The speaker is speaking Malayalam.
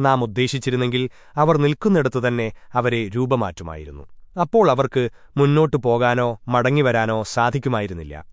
നാം ഉദ്ദേശിച്ചിരുന്നെങ്കിൽ അവർ നിൽക്കുന്നിടത്തുതന്നെ അവരെ രൂപമാറ്റുമായിരുന്നു. അപ്പോൾ അവർക്ക് മുന്നോട്ടു പോകാനോ മടങ്ങിവരാനോ സാധിക്കുമായിരുന്നില്ല.